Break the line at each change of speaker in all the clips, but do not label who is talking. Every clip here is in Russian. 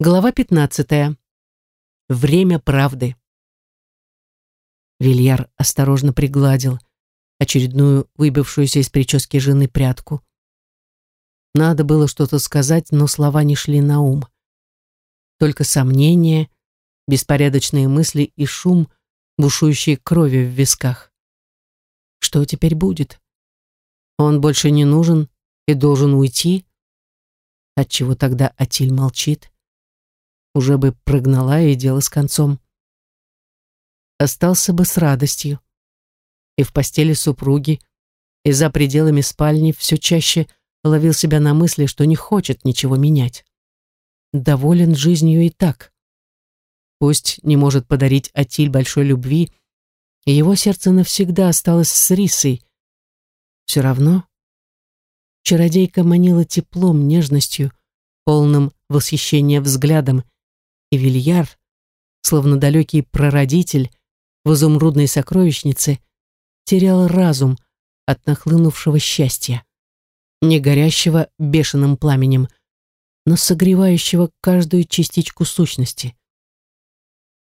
Глава 15. Время правды. Вильяр осторожно пригладил очередную выбившуюся из прически жены прядку. Надо было что-то сказать, но слова не шли на ум. Только сомнения, беспорядочные мысли и шум, бушующие крови в висках. Что теперь будет? Он больше не нужен и должен уйти? Отчего тогда Атиль молчит? Уже бы прогнала и дело с концом. Остался бы с радостью. И в постели супруги, и за пределами спальни все чаще ловил себя на мысли, что не хочет ничего менять. Доволен жизнью и так. Пусть не может подарить Атиль большой любви, и его сердце навсегда осталось с Рисой. Все равно чародейка манила теплом, нежностью, полным восхищения взглядом, и Вильяр, словно далекий прародитель в изумрудной сокровищнице, терял разум от нахлынувшего счастья, не горящего бешеным пламенем, но согревающего каждую частичку сущности.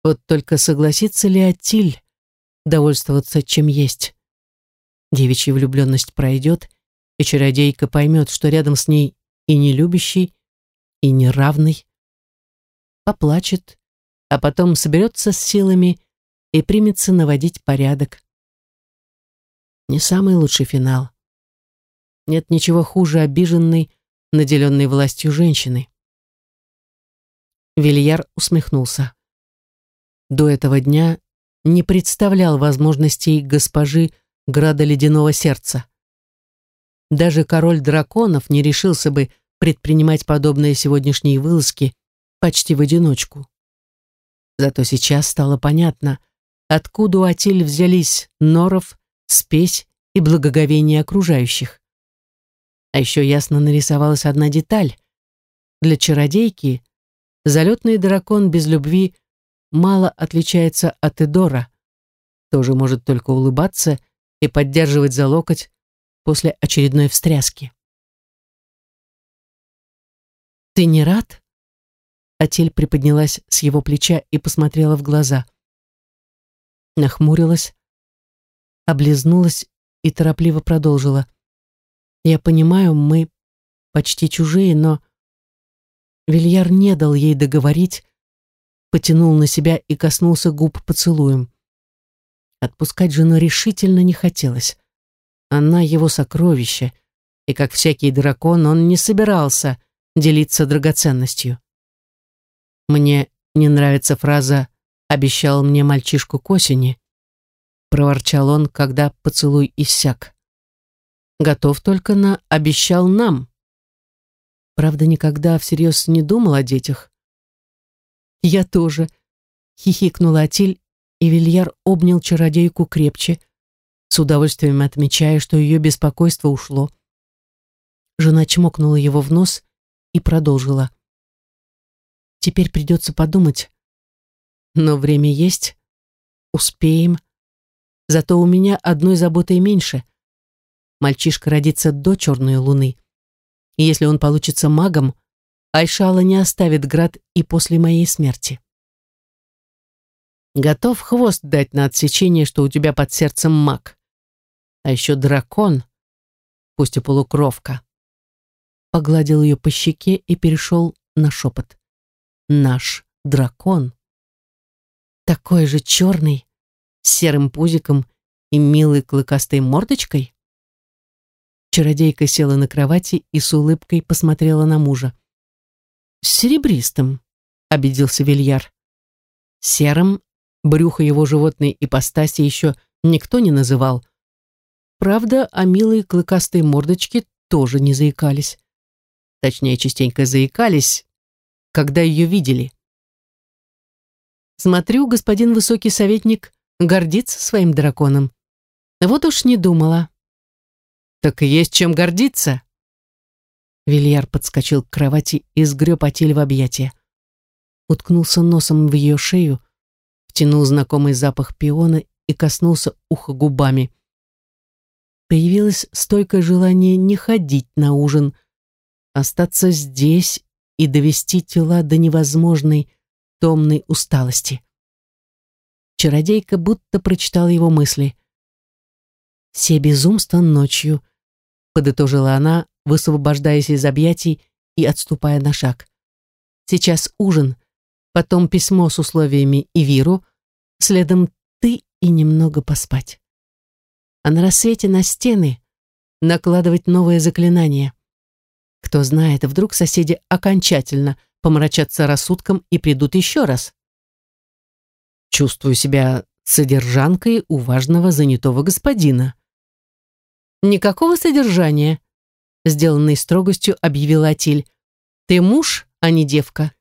Вот только согласится ли Атиль довольствоваться чем есть? Девичья влюбленность пройдет, и чародейка поймет, что рядом с ней и не любящий, и неравный, поплачет, а потом соберется с силами и примется наводить порядок. Не самый лучший финал. Нет ничего хуже обиженной, наделенной властью женщины. Вильяр усмехнулся. До этого дня не представлял возможностей госпожи Града Ледяного Сердца. Даже король драконов не решился бы предпринимать подобные сегодняшние вылазки почти в одиночку. Зато сейчас стало понятно, откуда у Атиль взялись норов, спесь и благоговение окружающих. А еще ясно нарисовалась одна деталь. Для чародейки залетный дракон без любви мало отличается от Эдора, тоже может только улыбаться и поддерживать за локоть после очередной встряски. «Ты не рад?» Атель приподнялась с его плеча и посмотрела в глаза. Нахмурилась, облизнулась и торопливо продолжила. «Я понимаю, мы почти чужие, но...» Вильяр не дал ей договорить, потянул на себя и коснулся губ поцелуем. Отпускать жену решительно не хотелось. Она его сокровище, и, как всякий дракон, он не собирался делиться драгоценностью. Мне не нравится фраза «обещал мне мальчишку к осени», проворчал он, когда поцелуй иссяк. Готов только на «обещал нам». Правда, никогда всерьез не думал о детях. Я тоже, хихикнула Атиль, и Вильяр обнял чародейку крепче, с удовольствием отмечая, что ее беспокойство ушло. Жена чмокнула его в нос и продолжила. Теперь придется подумать. Но время есть. Успеем. Зато у меня одной заботой меньше. Мальчишка родится до черной луны. И если он получится магом, Айшала не оставит град и после моей смерти. Готов хвост дать на отсечение, что у тебя под сердцем маг. А еще дракон, пусть и полукровка. Погладил ее по щеке и перешел на шепот наш дракон. Такой же черный, с серым пузиком и милой клыкастой мордочкой? Чародейка села на кровати и с улыбкой посмотрела на мужа. «С серебристым», — обиделся Вильяр. «Серым брюхо его животной ипостаси еще никто не называл. Правда, о милой клыкастой мордочке тоже не заикались. Точнее, частенько заикались, когда ее видели. Смотрю, господин высокий советник гордится своим драконом. Вот уж не думала. Так и есть чем гордиться. Вильяр подскочил к кровати и сгреб Атиль в объятия. Уткнулся носом в ее шею, втянул знакомый запах пиона и коснулся уха губами. Появилось стойкое желание не ходить на ужин, остаться здесь и довести тела до невозможной, томной усталости. Чародейка будто прочитала его мысли. «Все безумства ночью», — подытожила она, высвобождаясь из объятий и отступая на шаг. «Сейчас ужин, потом письмо с условиями и Виру, следом ты и немного поспать. А на рассвете на стены накладывать новое заклинание. Кто знает, вдруг соседи окончательно помрачатся рассудком и придут еще раз. Чувствую себя содержанкой у важного занятого господина. Никакого содержания, сделанной строгостью объявила Атиль. Ты муж, а не девка.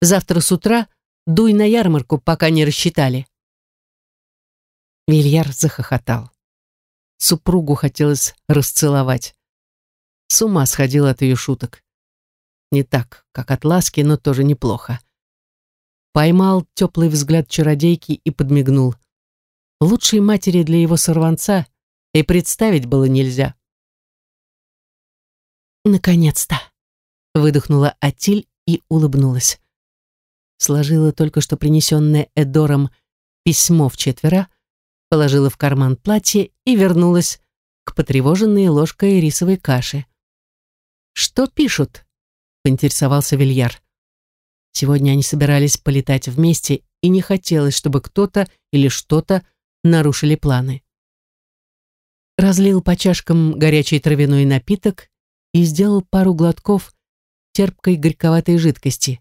Завтра с утра дуй на ярмарку, пока не рассчитали. Вильяр захохотал. Супругу хотелось расцеловать. С ума сходил от ее шуток. Не так, как от ласки, но тоже неплохо. Поймал теплый взгляд чародейки и подмигнул. Лучшей матери для его сорванца и представить было нельзя. «Наконец-то!» — выдохнула Атиль и улыбнулась. Сложила только что принесенное Эдором письмо в четверо, положила в карман платье и вернулась к потревоженной ложкой рисовой каши. «Что пишут?» — поинтересовался Вильяр. Сегодня они собирались полетать вместе, и не хотелось, чтобы кто-то или что-то нарушили планы. Разлил по чашкам горячий травяной напиток и сделал пару глотков терпкой горьковатой жидкости.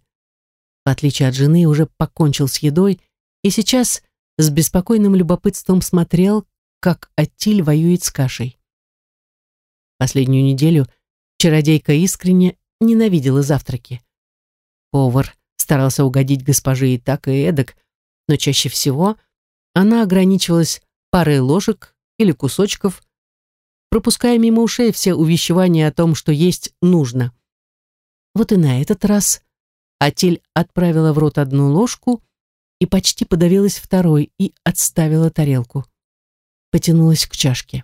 В отличие от жены, уже покончил с едой и сейчас с беспокойным любопытством смотрел, как Аттиль воюет с кашей. Последнюю неделю чародейка искренне ненавидела завтраки. Повар старался угодить госпоже и так, и эдак, но чаще всего она ограничивалась парой ложек или кусочков, пропуская мимо ушей все увещевания о том, что есть нужно. Вот и на этот раз Атиль отправила в рот одну ложку и почти подавилась второй и отставила тарелку. Потянулась к чашке.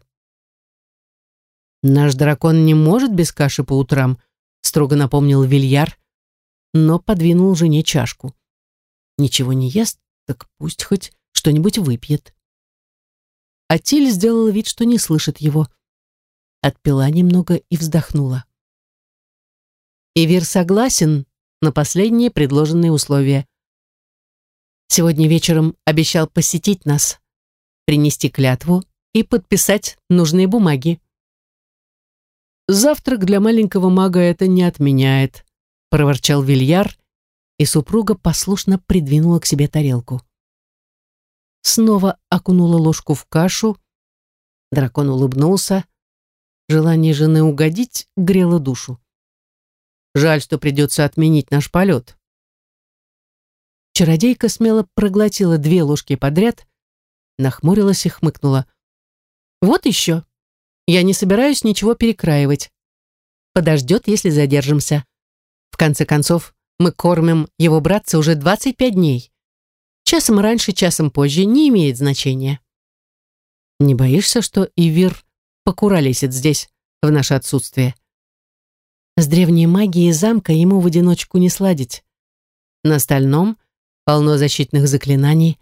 «Наш дракон не может без каши по утрам», строго напомнил Вильяр, но подвинул жене чашку. Ничего не ест, так пусть хоть что-нибудь выпьет. Атиль сделала вид, что не слышит его. Отпила немного и вздохнула. Ивир согласен на последние предложенные условия. Сегодня вечером обещал посетить нас, принести клятву и подписать нужные бумаги. «Завтрак для маленького мага это не отменяет», проворчал Вильяр, и супруга послушно придвинула к себе тарелку. Снова окунула ложку в кашу. Дракон улыбнулся. Желание жены угодить грело душу. Жаль, что придется отменить наш полет. Чародейка смело проглотила две ложки подряд, нахмурилась и хмыкнула. «Вот еще. Я не собираюсь ничего перекраивать. Подождет, если задержимся. В конце концов, мы кормим его братца уже 25 дней. Часом раньше, часом позже не имеет значения. Не боишься, что Ивир покуролесит здесь в наше отсутствие? С древней магией замка ему в одиночку не сладить. На остальном полно защитных заклинаний,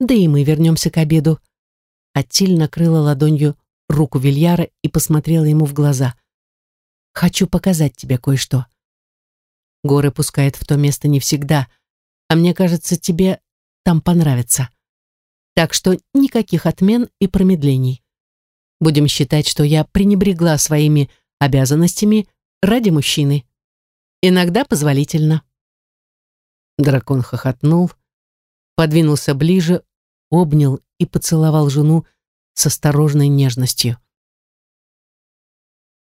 да и мы вернемся к обеду. Аттиль накрыла ладонью руку Вильяра и посмотрела ему в глаза. «Хочу показать тебе кое-что. Горы пускает в то место не всегда, а мне кажется, тебе там понравится. Так что никаких отмен и промедлений. Будем считать, что я пренебрегла своими обязанностями ради мужчины. Иногда позволительно». Дракон хохотнул, подвинулся ближе, обнял и поцеловал жену с осторожной нежностью.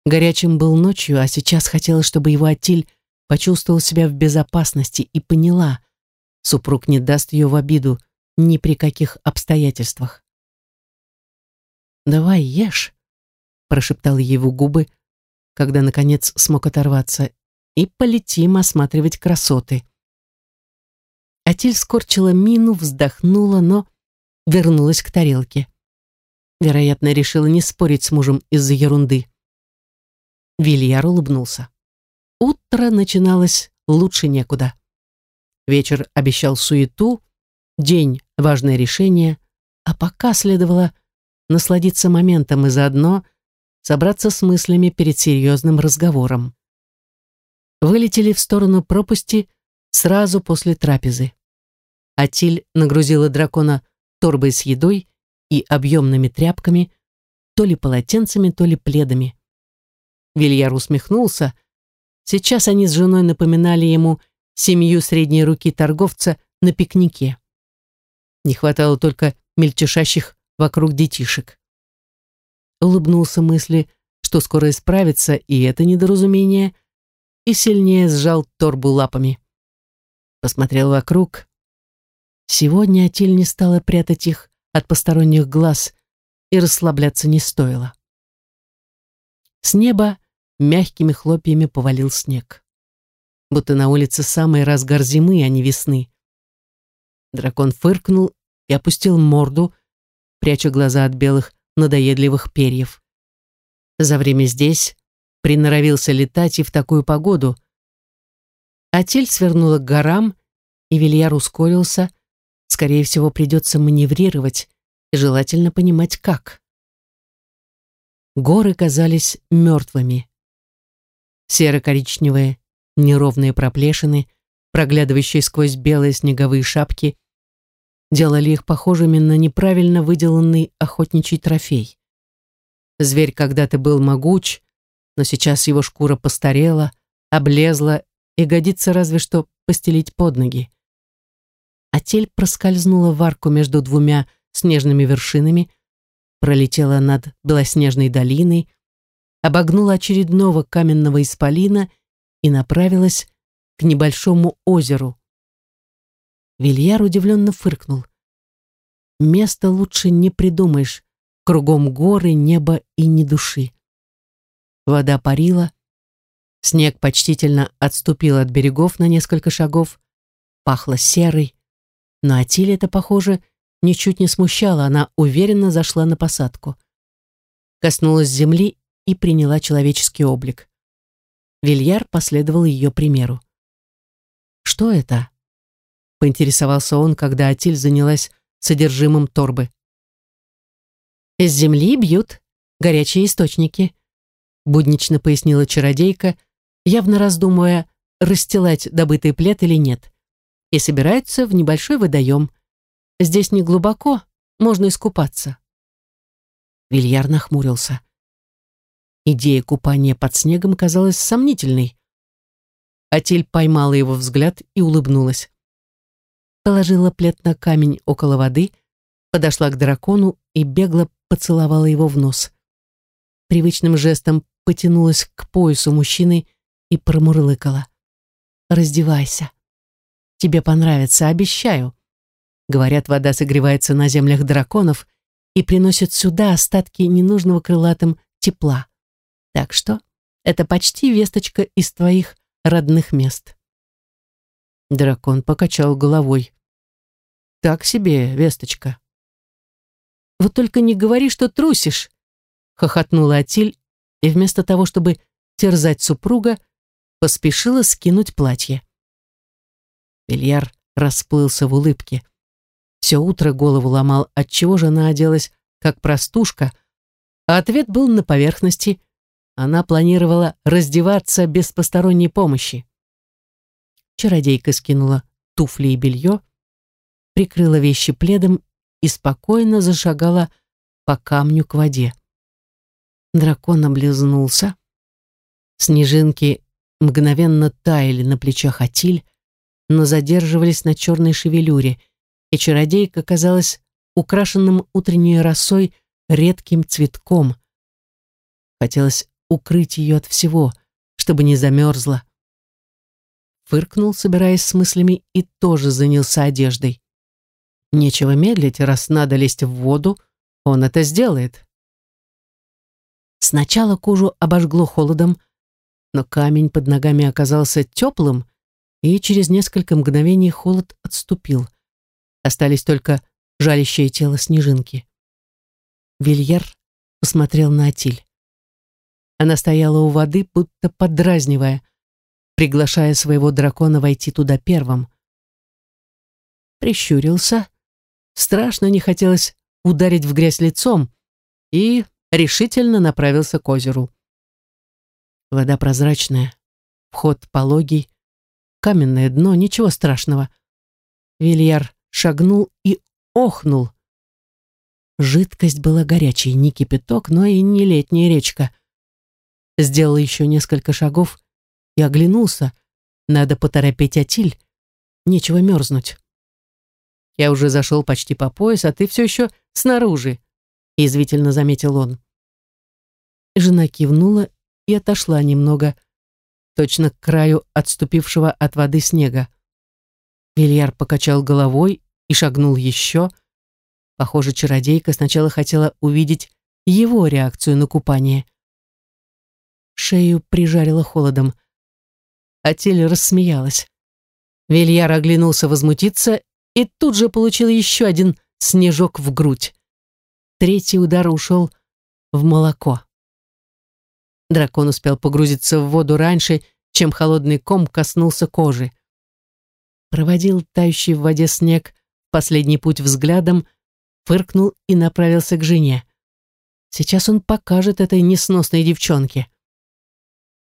Горячим был ночью, а сейчас хотелось, чтобы его Атиль почувствовал себя в безопасности и поняла, супруг не даст ее в обиду ни при каких обстоятельствах. «Давай ешь», — прошептал в губы, когда, наконец, смог оторваться, «и полетим осматривать красоты». Атиль скорчила мину, вздохнула, но вернулась к тарелке. Вероятно, решила не спорить с мужем из-за ерунды. Вильяр улыбнулся. Утро начиналось лучше некуда. Вечер обещал суету, день — важное решение, а пока следовало насладиться моментом и заодно собраться с мыслями перед серьезным разговором. Вылетели в сторону пропасти сразу после трапезы. Атиль нагрузила дракона торбой с едой и объемными тряпками, то ли полотенцами, то ли пледами. Вильяр усмехнулся. Сейчас они с женой напоминали ему семью средней руки торговца на пикнике. Не хватало только мельтешащих вокруг детишек. Улыбнулся мысли, что скоро исправится и это недоразумение, и сильнее сжал торбу лапами. Посмотрел вокруг. Сегодня Атиль не стала прятать их от посторонних глаз, и расслабляться не стоило. С неба мягкими хлопьями повалил снег. Будто на улице самый разгар зимы, а не весны. Дракон фыркнул и опустил морду, пряча глаза от белых надоедливых перьев. За время здесь приноровился летать и в такую погоду. Атель свернула к горам, и Вильяр ускорился. Скорее всего, придется маневрировать, и желательно понимать, как. Горы казались мертвыми. Серо-коричневые, неровные проплешины, проглядывающие сквозь белые снеговые шапки, делали их похожими на неправильно выделанный охотничий трофей. Зверь когда-то был могуч, но сейчас его шкура постарела, облезла и годится разве что постелить под ноги. А тель проскользнула в арку между двумя снежными вершинами, пролетела над белоснежной долиной, обогнула очередного каменного исполина и направилась к небольшому озеру. Вильяр удивленно фыркнул. Место лучше не придумаешь. Кругом горы, небо и ни души. Вода парила. Снег почтительно отступил от берегов на несколько шагов. Пахло серой. Но Атиле это, похоже, ничуть не смущало. Она уверенно зашла на посадку. Коснулась земли и приняла человеческий облик. Вильяр последовал ее примеру. «Что это?» — поинтересовался он, когда Атиль занялась содержимым торбы. «Из земли бьют горячие источники», — буднично пояснила чародейка, явно раздумывая, расстилать добытый плед или нет, и собираются в небольшой водоем. Здесь не глубоко, можно искупаться. Вильяр нахмурился. Идея купания под снегом казалась сомнительной. Атиль поймала его взгляд и улыбнулась. Положила плед на камень около воды, подошла к дракону и бегло поцеловала его в нос. Привычным жестом потянулась к поясу мужчины и промурлыкала. «Раздевайся. Тебе понравится, обещаю». Говорят, вода согревается на землях драконов и приносит сюда остатки ненужного крылатым тепла. Так что это почти весточка из твоих родных мест. Дракон покачал головой. Так себе весточка. Вот только не говори, что трусишь, хохотнула Атиль и вместо того, чтобы терзать супруга, поспешила скинуть платье. Бельяр расплылся в улыбке. Все утро голову ломал, отчего же она оделась как простушка, а ответ был на поверхности. Она планировала раздеваться без посторонней помощи. Чародейка скинула туфли и белье, прикрыла вещи пледом и спокойно зашагала по камню к воде. Дракон облизнулся. Снежинки мгновенно таяли на плечах Атиль, но задерживались на черной шевелюре, и чародейка казалась украшенным утренней росой редким цветком. Хотелось укрыть ее от всего, чтобы не замерзла. Фыркнул, собираясь с мыслями, и тоже занялся одеждой. Нечего медлить, раз надо лезть в воду, он это сделает. Сначала кожу обожгло холодом, но камень под ногами оказался теплым, и через несколько мгновений холод отступил. Остались только жалящее тело снежинки. Вильер посмотрел на Атиль. Она стояла у воды, будто подразнивая. приглашая своего дракона войти туда первым. Прищурился. Страшно не хотелось ударить в грязь лицом и решительно направился к озеру. Вода прозрачная, вход пологий, каменное дно, ничего страшного. Вильяр шагнул и охнул. Жидкость была горячей, не кипяток, но и не летняя речка. Сделал еще несколько шагов и оглянулся. Надо поторопить Атиль. Нечего мерзнуть. Я уже зашел почти по пояс, а ты все еще снаружи, язвительно заметил он. Жена кивнула и отошла немного, точно к краю отступившего от воды снега. Вильяр покачал головой и шагнул еще. Похоже, чародейка сначала хотела увидеть его реакцию на купание. Шею прижарило холодом. Атель рассмеялась. Вильяр оглянулся возмутиться и тут же получил еще один снежок в грудь. Третий удар ушел в молоко. Дракон успел погрузиться в воду раньше, чем холодный ком коснулся кожи. Проводил тающий в воде снег последний путь взглядом, фыркнул и направился к жене. Сейчас он покажет этой несносной девчонке.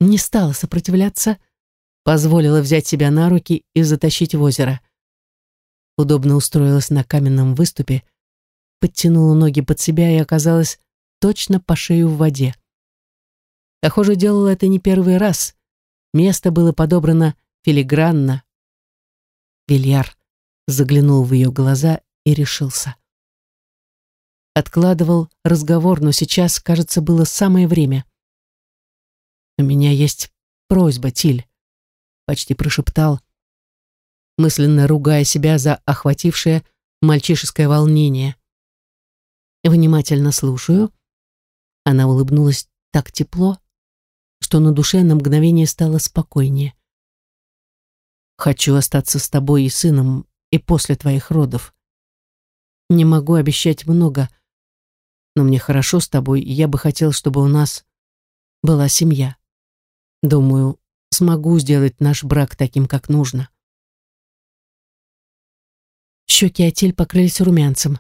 Не стала сопротивляться, позволила взять себя на руки и затащить в озеро. Удобно устроилась на каменном выступе, подтянула ноги под себя и оказалась точно по шею в воде. Похоже, делала это не первый раз. Место было подобрано филигранно. Вильяр заглянул в ее глаза и решился. Откладывал разговор, но сейчас, кажется, было самое время. «У меня есть просьба, Тиль», — почти прошептал, мысленно ругая себя за охватившее мальчишеское волнение. «Внимательно слушаю». Она улыбнулась так тепло, что на душе на мгновение стало спокойнее. «Хочу остаться с тобой и сыном и после твоих родов. Не могу обещать много, но мне хорошо с тобой, и я бы хотел, чтобы у нас была семья. Думаю, смогу сделать наш брак таким, как нужно». Щеки Атиль покрылись румянцем.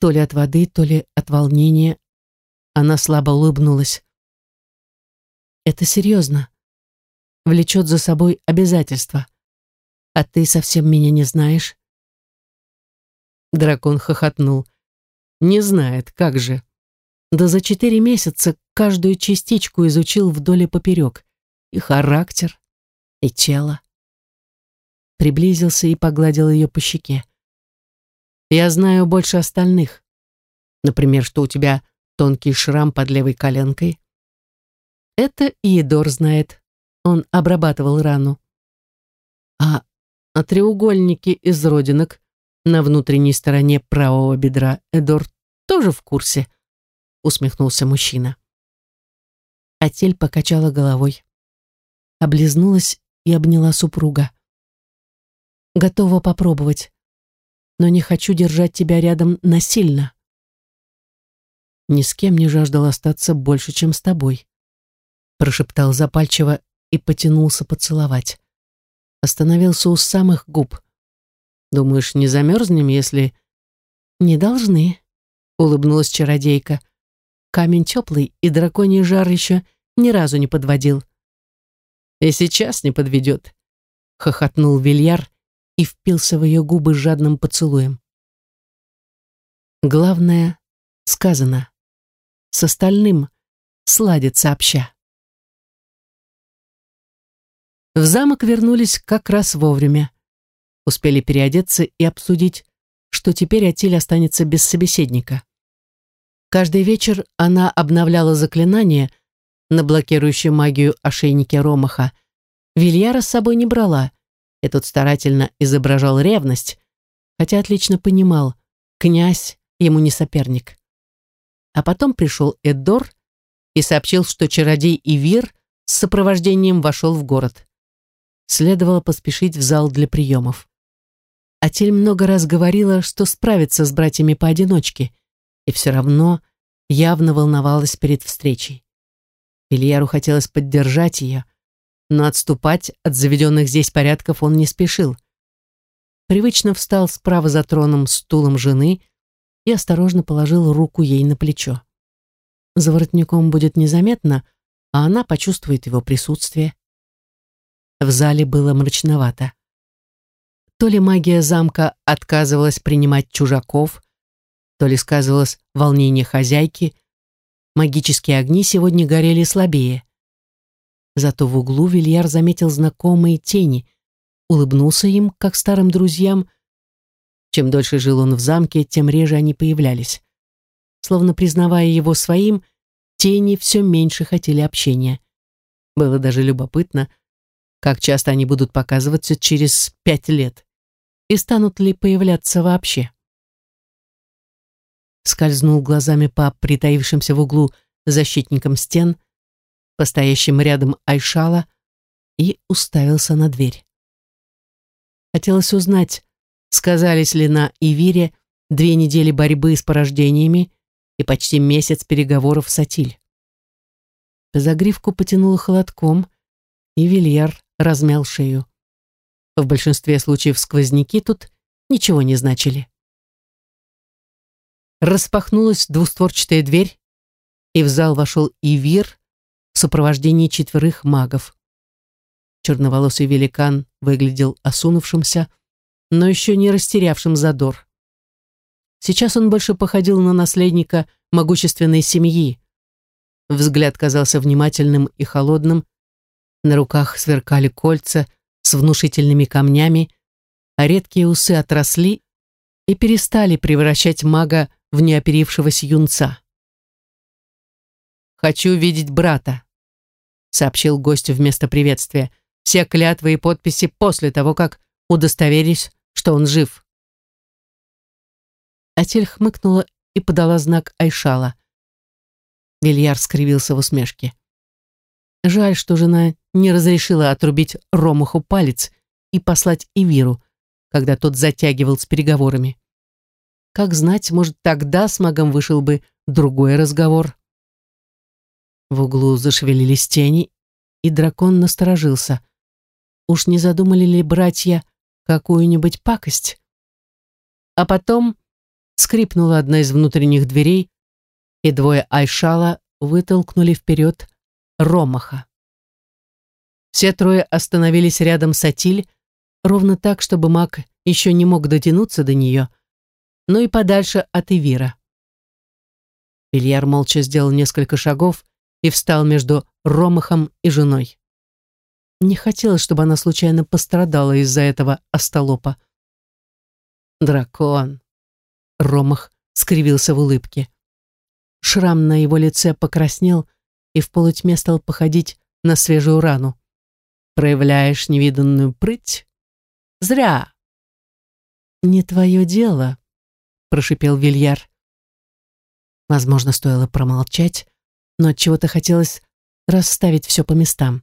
То ли от воды, то ли от волнения. Она слабо улыбнулась. Это серьезно. Влечет за собой обязательства. А ты совсем меня не знаешь. Дракон хохотнул. Не знает, как же. Да за четыре месяца каждую частичку изучил вдоль и поперек. И характер, и тело. Приблизился и погладил ее по щеке. Я знаю больше остальных. Например, что у тебя тонкий шрам под левой коленкой, это Иедор знает. Он обрабатывал рану. А о треугольнике из родинок на внутренней стороне правого бедра Эдор тоже в курсе, усмехнулся мужчина. Атель покачала головой, облизнулась и обняла супруга. Готова попробовать, но не хочу держать тебя рядом насильно. Ни с кем не жаждал остаться больше, чем с тобой прошептал запальчиво и потянулся поцеловать. Остановился у самых губ. «Думаешь, не замерзнем, если...» «Не должны», — улыбнулась чародейка. «Камень теплый, и драконий жар еще ни разу не подводил». «И сейчас не подведет», — хохотнул Вильяр и впился в ее губы жадным поцелуем. Главное сказано. С остальным сладит сообща. В замок вернулись как раз вовремя. Успели переодеться и обсудить, что теперь Атиль останется без собеседника. Каждый вечер она обновляла заклинание на блокирующую магию ошейнике Ромаха. Вильяра с собой не брала, и тот старательно изображал ревность, хотя отлично понимал, князь ему не соперник. А потом пришел Эддор и сообщил, что чародей Ивир с сопровождением вошел в город следовало поспешить в зал для приемов. Атель много раз говорила, что справится с братьями поодиночке, и все равно явно волновалась перед встречей. Ильяру хотелось поддержать ее, но отступать от заведенных здесь порядков он не спешил. Привычно встал справа за троном стулом жены и осторожно положил руку ей на плечо. За воротником будет незаметно, а она почувствует его присутствие. В зале было мрачновато. То ли магия замка отказывалась принимать чужаков, то ли сказывалось волнение хозяйки. Магические огни сегодня горели слабее. Зато в углу Вильяр заметил знакомые тени, улыбнулся им, как старым друзьям. Чем дольше жил он в замке, тем реже они появлялись. Словно признавая его своим, тени все меньше хотели общения. Было даже любопытно, как часто они будут показываться через пять лет и станут ли появляться вообще. Скользнул глазами по притаившимся в углу защитникам стен, постоящим рядом Айшала, и уставился на дверь. Хотелось узнать, сказались ли на Ивире две недели борьбы с порождениями и почти месяц переговоров с Атиль. По загривку потянуло холодком, и Вильяр размял шею. В большинстве случаев сквозняки тут ничего не значили. Распахнулась двустворчатая дверь, и в зал вошел Ивир в сопровождении четверых магов. Черноволосый великан выглядел осунувшимся, но еще не растерявшим задор. Сейчас он больше походил на наследника могущественной семьи. Взгляд казался внимательным и холодным, на руках сверкали кольца с внушительными камнями, а редкие усы отросли и перестали превращать мага в неоперившегося юнца. «Хочу видеть брата», — сообщил гостю вместо приветствия. «Все клятвы и подписи после того, как удостоверись, что он жив». Атель хмыкнула и подала знак Айшала. Вильяр скривился в усмешке. Жаль, что жена не разрешила отрубить Ромаху палец и послать Ивиру, когда тот затягивал с переговорами. Как знать, может, тогда с магом вышел бы другой разговор. В углу зашевелились тени, и дракон насторожился. Уж не задумали ли братья какую-нибудь пакость? А потом скрипнула одна из внутренних дверей, и двое Айшала вытолкнули вперед Ромаха. Все трое остановились рядом с Атиль, ровно так, чтобы маг еще не мог дотянуться до нее, но и подальше от Ивира. Ильяр молча сделал несколько шагов и встал между Ромахом и женой. Не хотелось, чтобы она случайно пострадала из-за этого остолопа. «Дракон!» Ромах скривился в улыбке. Шрам на его лице покраснел, и в полутьме стал походить на свежую рану. Проявляешь невиданную прыть? Зря. Не твое дело, прошипел Вильяр. Возможно, стоило промолчать, но от чего-то хотелось расставить все по местам.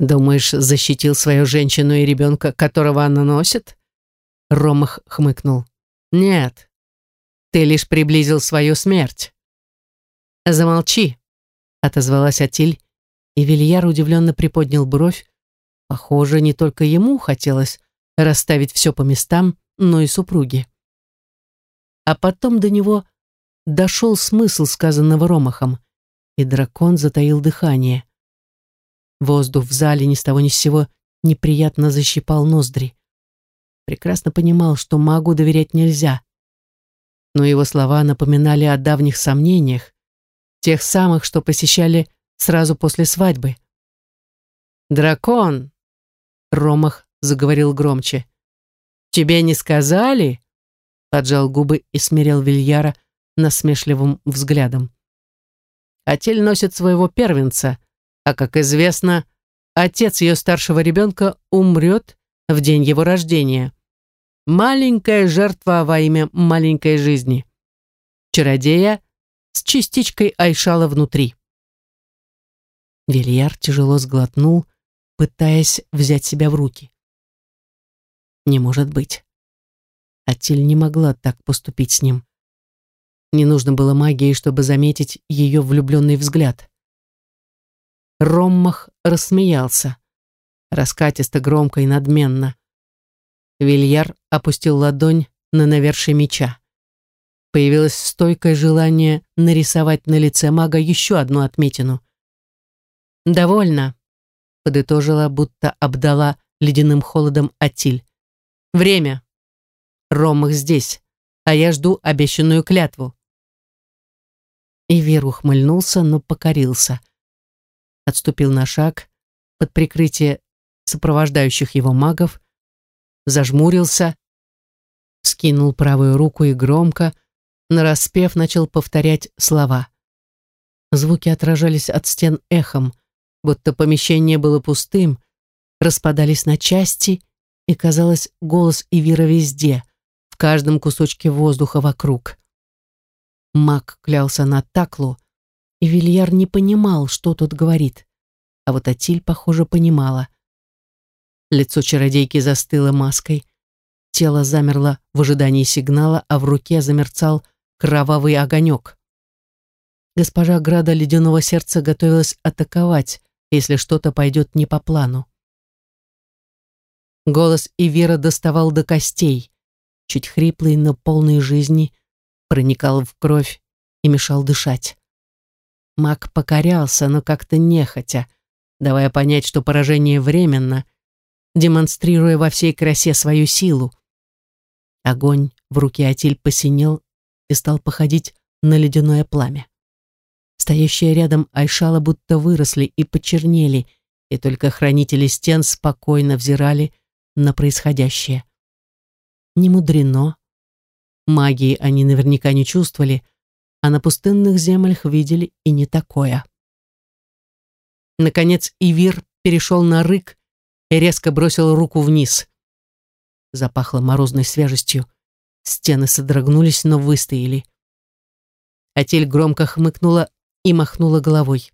Думаешь, защитил свою женщину и ребенка, которого она носит? Ромах хмыкнул. Нет, ты лишь приблизил свою смерть. Замолчи, отозвалась Атиль, и Вильяр удивленно приподнял бровь. Похоже, не только ему хотелось расставить все по местам, но и супруге. А потом до него дошел смысл сказанного Ромахом, и дракон затаил дыхание. Воздух в зале ни с того ни с сего неприятно защипал ноздри. Прекрасно понимал, что магу доверять нельзя. Но его слова напоминали о давних сомнениях, тех самых, что посещали сразу после свадьбы. «Дракон!» — Ромах заговорил громче. «Тебе не сказали?» — поджал губы и смирил Вильяра насмешливым взглядом. «Атель носит своего первенца, а, как известно, отец ее старшего ребенка умрет в день его рождения. Маленькая жертва во имя маленькой жизни. Чародея с частичкой Айшала внутри. Вильяр тяжело сглотнул, пытаясь взять себя в руки. Не может быть. Атиль не могла так поступить с ним. Не нужно было магии, чтобы заметить ее влюбленный взгляд. Роммах рассмеялся. Раскатисто, громко и надменно. Вильяр опустил ладонь на навершие меча. Появилось стойкое желание нарисовать на лице мага еще одну отметину. «Довольно», — подытожила, будто обдала ледяным холодом Атиль. «Время. Ромах здесь, а я жду обещанную клятву». И Вер ухмыльнулся, но покорился. Отступил на шаг под прикрытие сопровождающих его магов, зажмурился, скинул правую руку и громко, нараспев, начал повторять слова. Звуки отражались от стен эхом, будто помещение было пустым, распадались на части, и, казалось, голос Ивира везде, в каждом кусочке воздуха вокруг. Маг клялся на таклу, и Вильяр не понимал, что тут говорит. А вот Атиль, похоже, понимала. Лицо чародейки застыло маской, тело замерло в ожидании сигнала, а в руке замерцал кровавый огонек. Госпожа Града Ледяного Сердца готовилась атаковать, если что-то пойдет не по плану. Голос Ивера доставал до костей, чуть хриплый, но полный жизни, проникал в кровь и мешал дышать. Маг покорялся, но как-то нехотя, давая понять, что поражение временно, демонстрируя во всей красе свою силу. Огонь в руке Атиль посинел и стал походить на ледяное пламя. Стоящие рядом Айшала будто выросли и почернели, и только хранители стен спокойно взирали на происходящее. Не мудрено. Магии они наверняка не чувствовали, а на пустынных землях видели и не такое. Наконец Ивир перешел на рык и резко бросил руку вниз. Запахло морозной свежестью. Стены содрогнулись, но выстояли. Атель громко хмыкнула и махнула головой.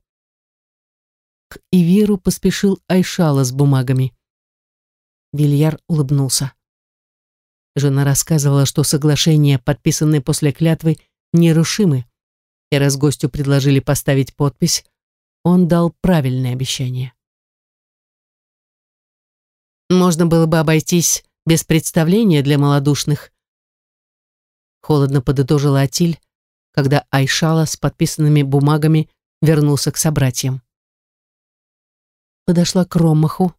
К Ивиру поспешил Айшала с бумагами. Вильяр улыбнулся. Жена рассказывала, что соглашения, подписанные после клятвы, нерушимы, и раз гостю предложили поставить подпись, он дал правильное обещание. Можно было бы обойтись без представления для малодушных. Холодно подытожила Атиль, когда Айшала с подписанными бумагами вернулся к собратьям. Подошла к Ромаху,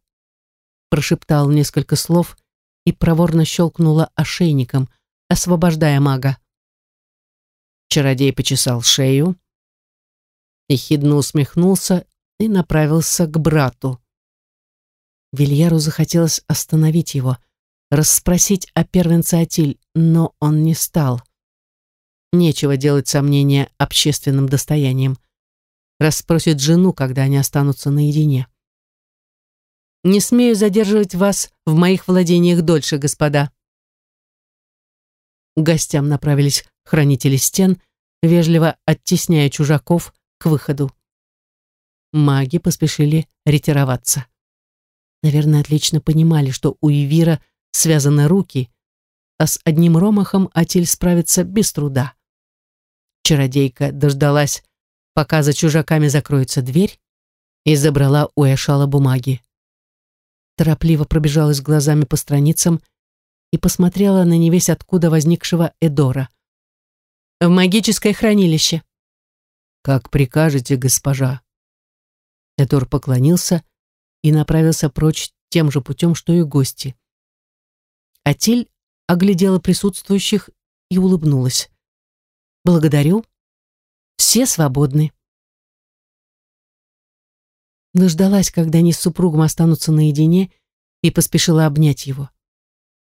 прошептал несколько слов и проворно щелкнула ошейником, освобождая мага. Чародей почесал шею, ехидно усмехнулся и направился к брату. Вильяру захотелось остановить его, расспросить о первенце Атиль, но он не стал. Нечего делать сомнения общественным достоянием. Расспросит жену, когда они останутся наедине. «Не смею задерживать вас в моих владениях дольше, господа». К гостям направились хранители стен, вежливо оттесняя чужаков к выходу. Маги поспешили ретироваться. Наверное, отлично понимали, что у Ивира связаны руки, а с одним ромахом Атиль справится без труда. Чародейка дождалась, пока за чужаками закроется дверь, и забрала у Эшала бумаги. Торопливо пробежалась глазами по страницам и посмотрела на невесть откуда возникшего Эдора. «В магическое хранилище». «Как прикажете, госпожа». Эдор поклонился и направился прочь тем же путем, что и гости. Атиль оглядела присутствующих и улыбнулась. «Благодарю. Все свободны». Дождалась, когда они с супругом останутся наедине, и поспешила обнять его.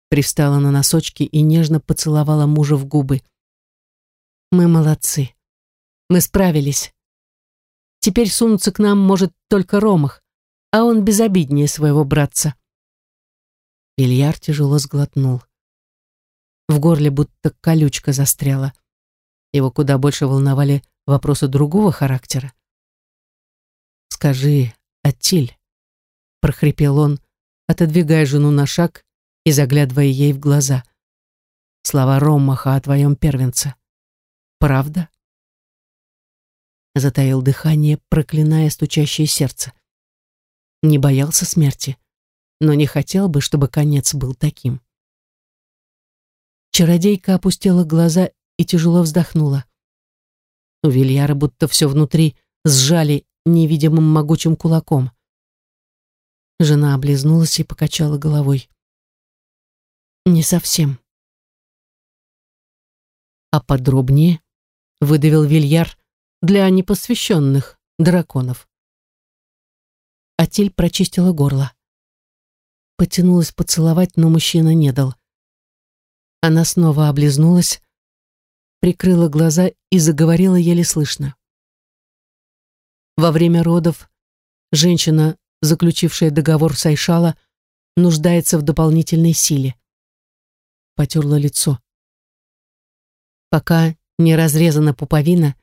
Привстала на носочки и нежно поцеловала мужа в губы. «Мы молодцы. Мы справились. Теперь сунуться к нам может только Ромах, а он безобиднее своего братца. Ильяр тяжело сглотнул. В горле будто колючка застряла. Его куда больше волновали вопросы другого характера. «Скажи, Аттиль», — прохрипел он, отодвигая жену на шаг и заглядывая ей в глаза. «Слова Ромаха о твоем первенце. Правда?» затаил дыхание, проклиная стучащее сердце. Не боялся смерти, но не хотел бы, чтобы конец был таким. Чародейка опустила глаза и тяжело вздохнула. У Вильяра будто все внутри сжали невидимым могучим кулаком. Жена облизнулась и покачала головой. «Не совсем». «А подробнее?» — выдавил Вильяр для непосвященных драконов. Атиль прочистила горло. Потянулась поцеловать, но мужчина не дал. Она снова облизнулась, прикрыла глаза и заговорила еле слышно. Во время родов женщина, заключившая договор с Айшала, нуждается в дополнительной силе. Потерла лицо. Пока не разрезана пуповина,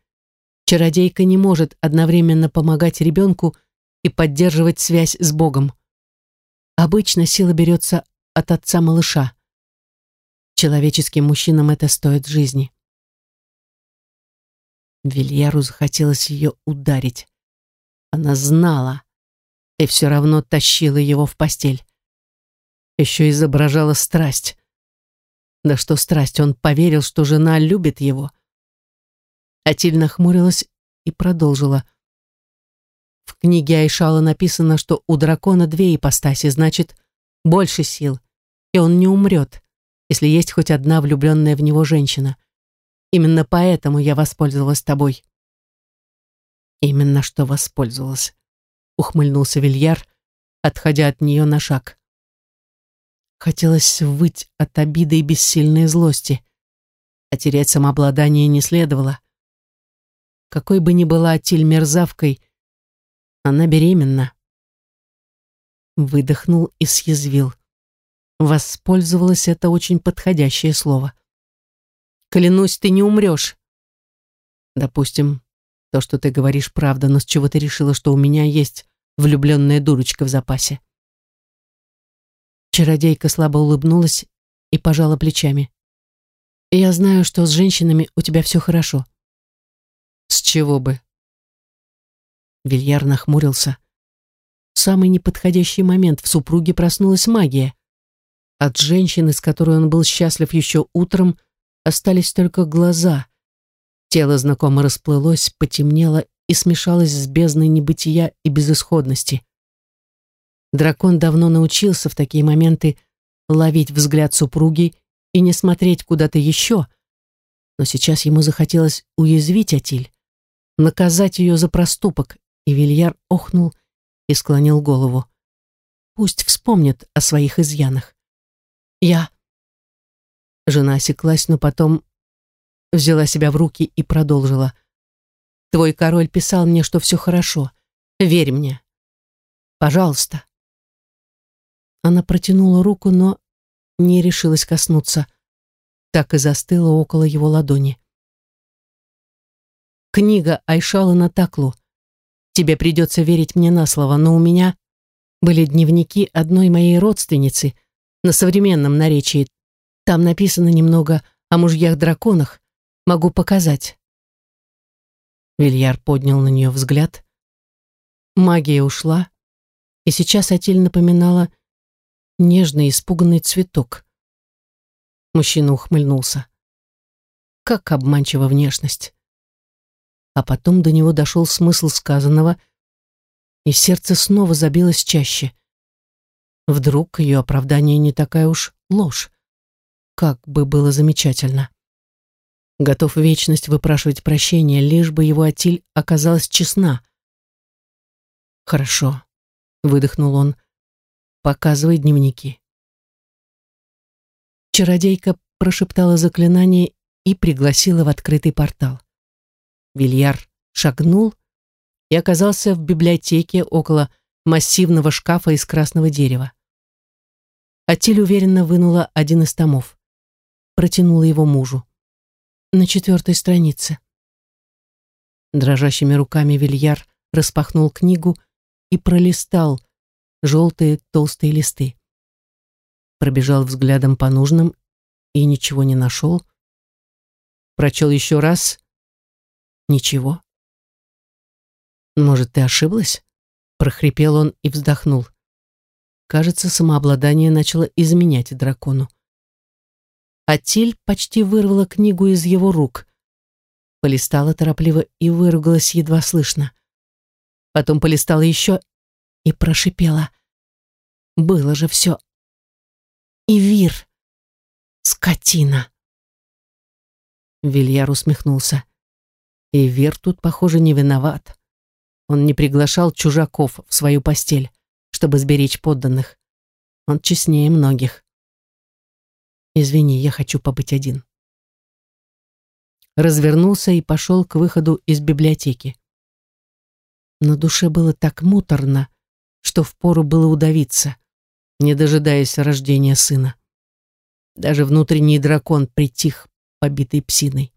чародейка не может одновременно помогать ребенку и поддерживать связь с Богом. Обычно сила берется от отца малыша. Человеческим мужчинам это стоит жизни. Вильяру захотелось ее ударить. Она знала и все равно тащила его в постель. Еще изображала страсть. Да что страсть, он поверил, что жена любит его. Атиль нахмурилась и продолжила. В книге Айшала написано, что у дракона две ипостаси, значит, больше сил, и он не умрет, если есть хоть одна влюбленная в него женщина. Именно поэтому я воспользовалась тобой. Именно что воспользовалась, ухмыльнулся Вильяр, отходя от нее на шаг. Хотелось выть от обиды и бессильной злости, а терять самообладание не следовало. Какой бы ни была Тиль мерзавкой, она беременна. Выдохнул и съязвил. Воспользовалась это очень подходящее слово. Клянусь, ты не умрешь. Допустим, то, что ты говоришь, правда, но с чего ты решила, что у меня есть влюбленная дурочка в запасе? Чародейка слабо улыбнулась и пожала плечами. Я знаю, что с женщинами у тебя все хорошо. С чего бы? Вильяр нахмурился. В самый неподходящий момент в супруге проснулась магия. От женщины, с которой он был счастлив еще утром, остались только глаза. Тело знакомо расплылось, потемнело и смешалось с бездной небытия и безысходности. Дракон давно научился в такие моменты ловить взгляд супруги и не смотреть куда-то еще, но сейчас ему захотелось уязвить Атиль, наказать ее за проступок, и Вильяр охнул и склонил голову. Пусть вспомнит о своих изъянах. Я Жена осеклась, но потом взяла себя в руки и продолжила. «Твой король писал мне, что все хорошо. Верь мне. Пожалуйста». Она протянула руку, но не решилась коснуться. Так и застыла около его ладони. «Книга Айшала на Таклу. Тебе придется верить мне на слово, но у меня были дневники одной моей родственницы на современном наречии, там написано немного о мужьях-драконах. Могу показать. Вильяр поднял на нее взгляд. Магия ушла, и сейчас Атиль напоминала нежный испуганный цветок. Мужчина ухмыльнулся. Как обманчива внешность. А потом до него дошел смысл сказанного, и сердце снова забилось чаще. Вдруг ее оправдание не такая уж ложь. Как бы было замечательно. Готов вечность выпрашивать прощения, лишь бы его Атиль оказалась честна. «Хорошо», — выдохнул он, — «показывай дневники». Чародейка прошептала заклинание и пригласила в открытый портал. Вильяр шагнул и оказался в библиотеке около массивного шкафа из красного дерева. Атиль уверенно вынула один из томов протянула его мужу. На четвертой странице. Дрожащими руками Вильяр распахнул книгу и пролистал желтые толстые листы. Пробежал взглядом по нужным и ничего не нашел. Прочел еще раз. Ничего. «Может, ты ошиблась?» прохрипел он и вздохнул. Кажется, самообладание начало изменять дракону. Атиль почти вырвала книгу из его рук. Полистала торопливо и выругалась едва слышно. Потом полистала еще и прошипела. Было же все. Ивир. Скотина. Вильяр усмехнулся. Ивир тут, похоже, не виноват. Он не приглашал чужаков в свою постель, чтобы сберечь подданных. Он честнее многих. Извини, я хочу побыть один. Развернулся и пошел к выходу из библиотеки. На душе было так муторно, что впору было удавиться, не дожидаясь рождения сына. Даже внутренний дракон притих, побитый псиной.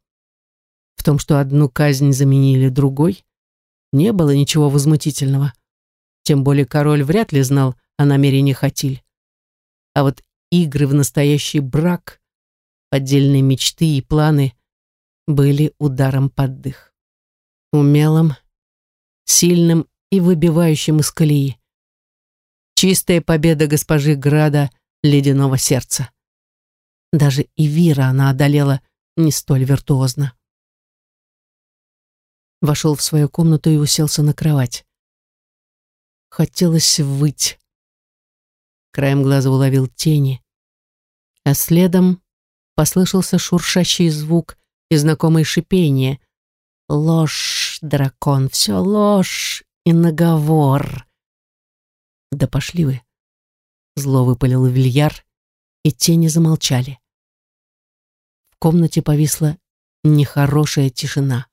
В том, что одну казнь заменили другой, не было ничего возмутительного. Тем более король вряд ли знал о намерениях Хатиль. А вот игры в настоящий брак, поддельные мечты и планы были ударом под дых. Умелым, сильным и выбивающим из колеи. Чистая победа госпожи Града ледяного сердца. Даже и Вира она одолела не столь виртуозно. Вошел в свою комнату и уселся на кровать. Хотелось выть. Краем глаза уловил тени, а следом послышался шуршащий звук и знакомое шипение. Ложь, дракон, все ложь и наговор. Да пошли вы. Зло выпалил Вильяр, и тени замолчали. В комнате повисла нехорошая тишина.